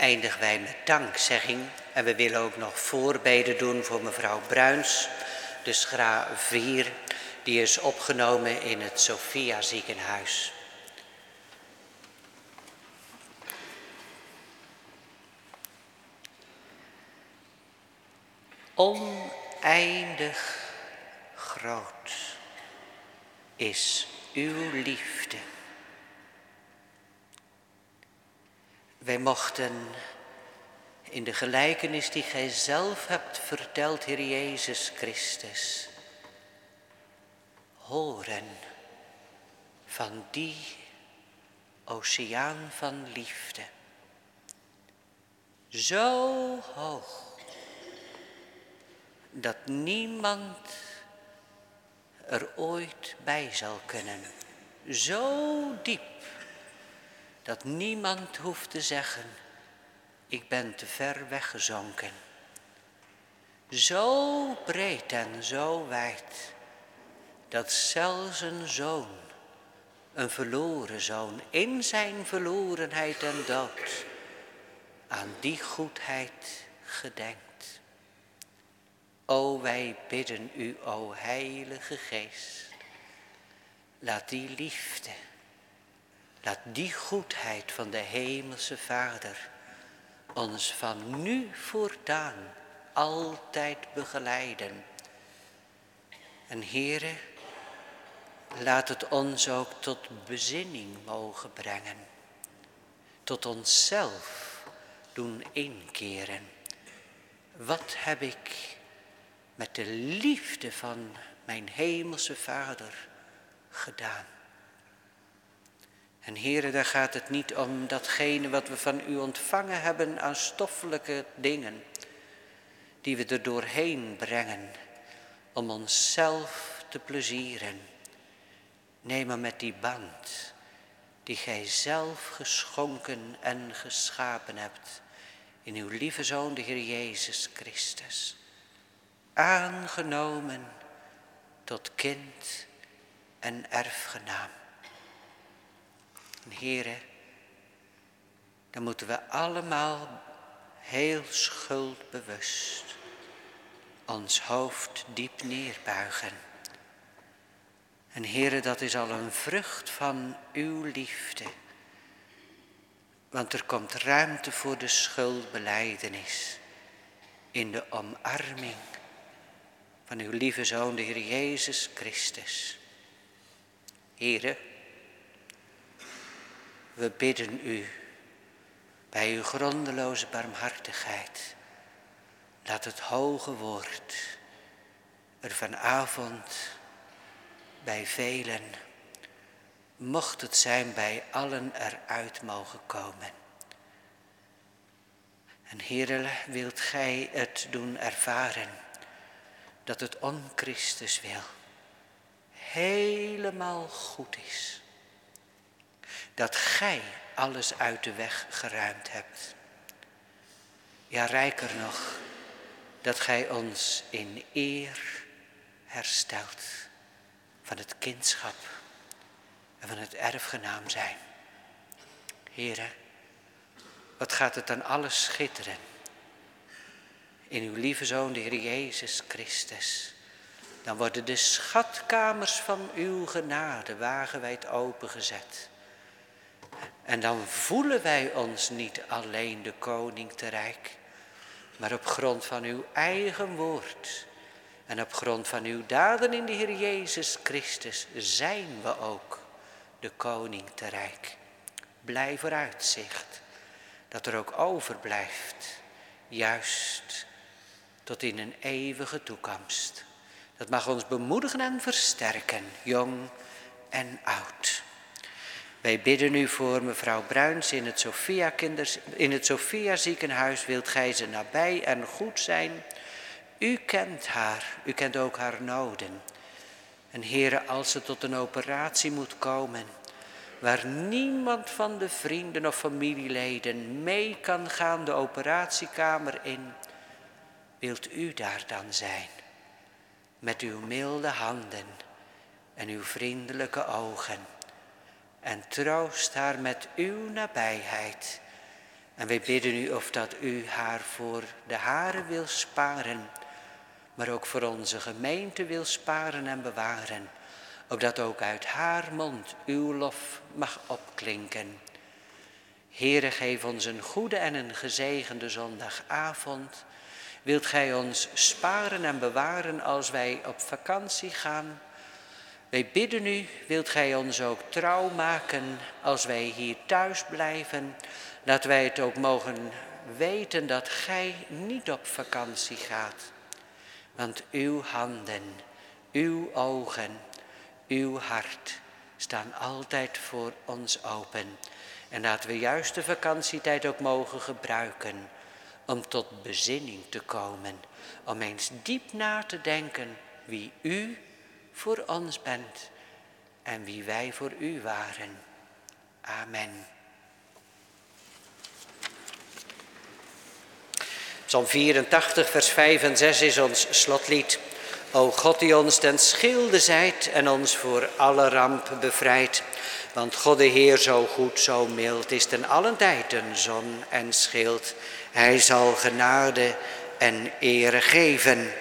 eindigen wij met dankzegging. En we willen ook nog voorbeden doen voor mevrouw Bruins, de schra 4, die is opgenomen in het Sophia ziekenhuis. Oneindig groot is uw liefde. Wij mochten in de gelijkenis die gij zelf hebt verteld, Heer Jezus Christus, horen van die oceaan van liefde. Zo hoog dat niemand er ooit bij zal kunnen. Zo diep dat niemand hoeft te zeggen, ik ben te ver weggezonken. Zo breed en zo wijd, dat zelfs een zoon, een verloren zoon, in zijn verlorenheid en dood, aan die goedheid gedenkt. O, wij bidden u, o Heilige Geest, laat die liefde, laat die goedheid van de Hemelse Vader ons van nu voortaan altijd begeleiden. En Heere, laat het ons ook tot bezinning mogen brengen, tot onszelf doen inkeren. Wat heb ik met de liefde van mijn hemelse Vader gedaan? En heren, daar gaat het niet om datgene wat we van u ontvangen hebben aan stoffelijke dingen, die we er doorheen brengen om onszelf te plezieren. Nee, maar met die band die gij zelf geschonken en geschapen hebt in uw lieve Zoon, de Heer Jezus Christus. Aangenomen tot kind en erfgenaam. En dan moeten we allemaal heel schuldbewust ons hoofd diep neerbuigen. En heren, dat is al een vrucht van uw liefde. Want er komt ruimte voor de schuldbeleidenis in de omarming van uw lieve Zoon, de Heer Jezus Christus. Heren, we bidden u bij uw grondeloze barmhartigheid. Laat het hoge woord er vanavond bij velen, mocht het zijn bij allen eruit mogen komen. En Heere, wilt gij het doen ervaren dat het om Christus wil helemaal goed is dat gij alles uit de weg geruimd hebt. Ja, rijker nog, dat gij ons in eer herstelt van het kindschap en van het erfgenaam zijn. Heren, wat gaat het dan alles schitteren in uw lieve Zoon, de Heer Jezus Christus. Dan worden de schatkamers van uw genade wagenwijd opengezet. En dan voelen wij ons niet alleen de koning te rijk, maar op grond van uw eigen woord en op grond van uw daden in de Heer Jezus Christus zijn we ook de koning te rijk. Blij vooruitzicht dat er ook overblijft, juist tot in een eeuwige toekomst. Dat mag ons bemoedigen en versterken, jong en oud. Wij bidden u voor mevrouw Bruins in het Sophia, in het ziekenhuis. Wilt gij ze nabij en goed zijn? U kent haar, u kent ook haar noden. En heren, als ze tot een operatie moet komen, waar niemand van de vrienden of familieleden mee kan gaan de operatiekamer in, wilt u daar dan zijn, met uw milde handen en uw vriendelijke ogen en troost haar met uw nabijheid En wij bidden u of dat u haar voor de haren wil sparen, maar ook voor onze gemeente wil sparen en bewaren. Opdat ook uit haar mond uw lof mag opklinken. Heere, geef ons een goede en een gezegende zondagavond. Wilt gij ons sparen en bewaren als wij op vakantie gaan? Wij bidden u, wilt gij ons ook trouw maken als wij hier thuis blijven? Dat wij het ook mogen weten dat gij niet op vakantie gaat. Want uw handen, uw ogen, uw hart staan altijd voor ons open. En laten we juist de vakantietijd ook mogen gebruiken om tot bezinning te komen. Om eens diep na te denken wie u voor ons bent en wie wij voor u waren. Amen. Psalm 84, vers 5 en 6 is ons slotlied. O God die ons ten schilde zijt en ons voor alle ramp bevrijdt. Want God de Heer zo goed, zo mild is ten allen tijd een zon en schild. Hij zal genade en ere geven.